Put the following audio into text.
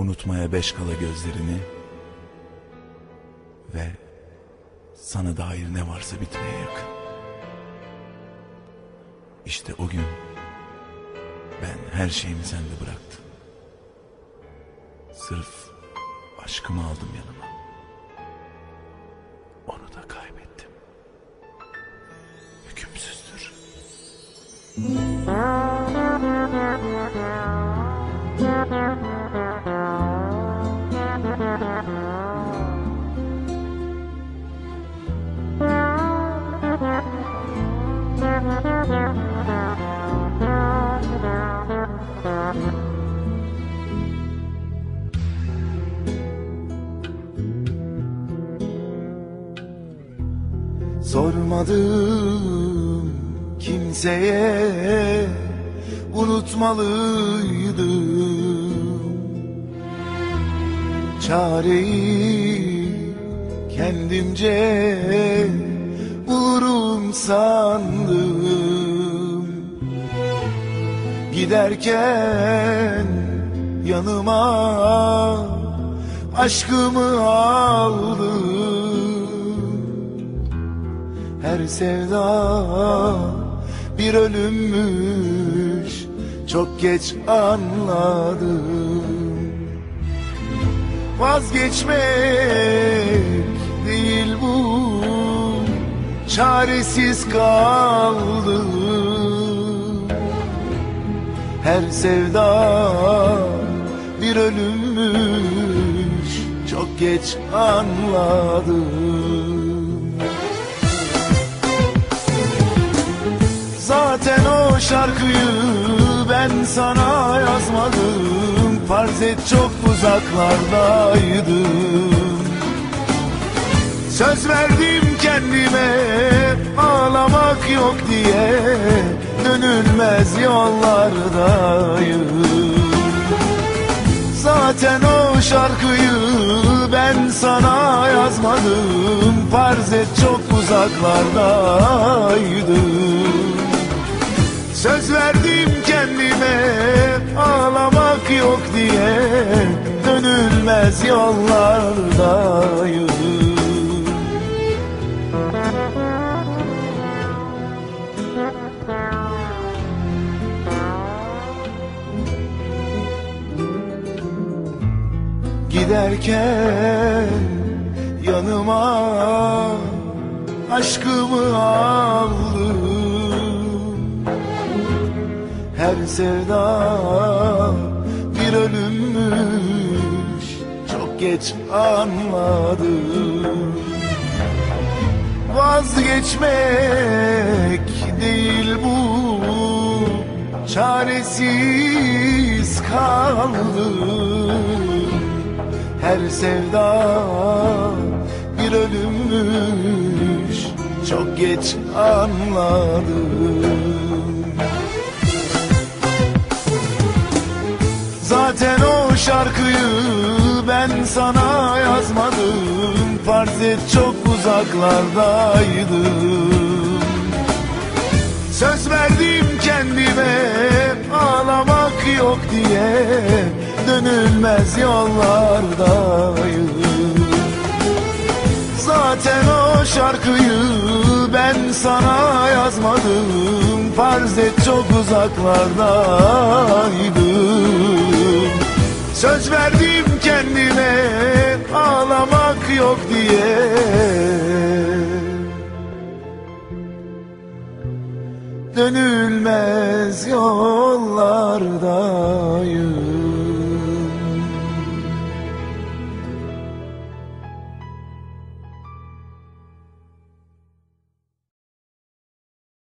Unutmaya beş kala gözlerini Ve sana dair ne varsa bitmeye yakın. İşte o gün ben her şeyimi sende bıraktım. Sırf aşkımı aldım yanıma. Onu da kaybettim. Hükümsüzdür Sormadım kimseye unutmalıydım. Çareyi kendimce bulurum sandım. Giderken yanıma aşkımı aldım her sevda bir ölümmüş. Çok geç anladım. Vazgeçmek değil bu. Çaresiz kaldım. Her sevda bir ölümmüş. Çok geç anladım Zaten o şarkıyı ben sana yazmadım. Farz et çok uzaklardaydım Söz verdim kendime ağlamak yok diye Dönülmez yollardayım. Zaten o şarkıyı ben sana yazmadım. Farz et çok uzaklardaydım Söz verdim kendime ağlamak yok diye. Dönülmez yollardayım Giderken yanıma aşkımı aldım Her sevda bir ölümmüş Çok geç anladım. Vazgeçmek değil bu Çaresiz kaldım. Her sevda bir ölümmüş Çok geç anladım Zaten o şarkıyı ben sana yazmadım. Farz et çok uzaklardaydım Söz verdim kendime ağlamak yok diye. Dönülmez yollardayım Zaten o şarkıyı ben sana yazmadım. Farz et çok uzaklardaydım kendime ağlamak yok diye. Dönülmez yollardayım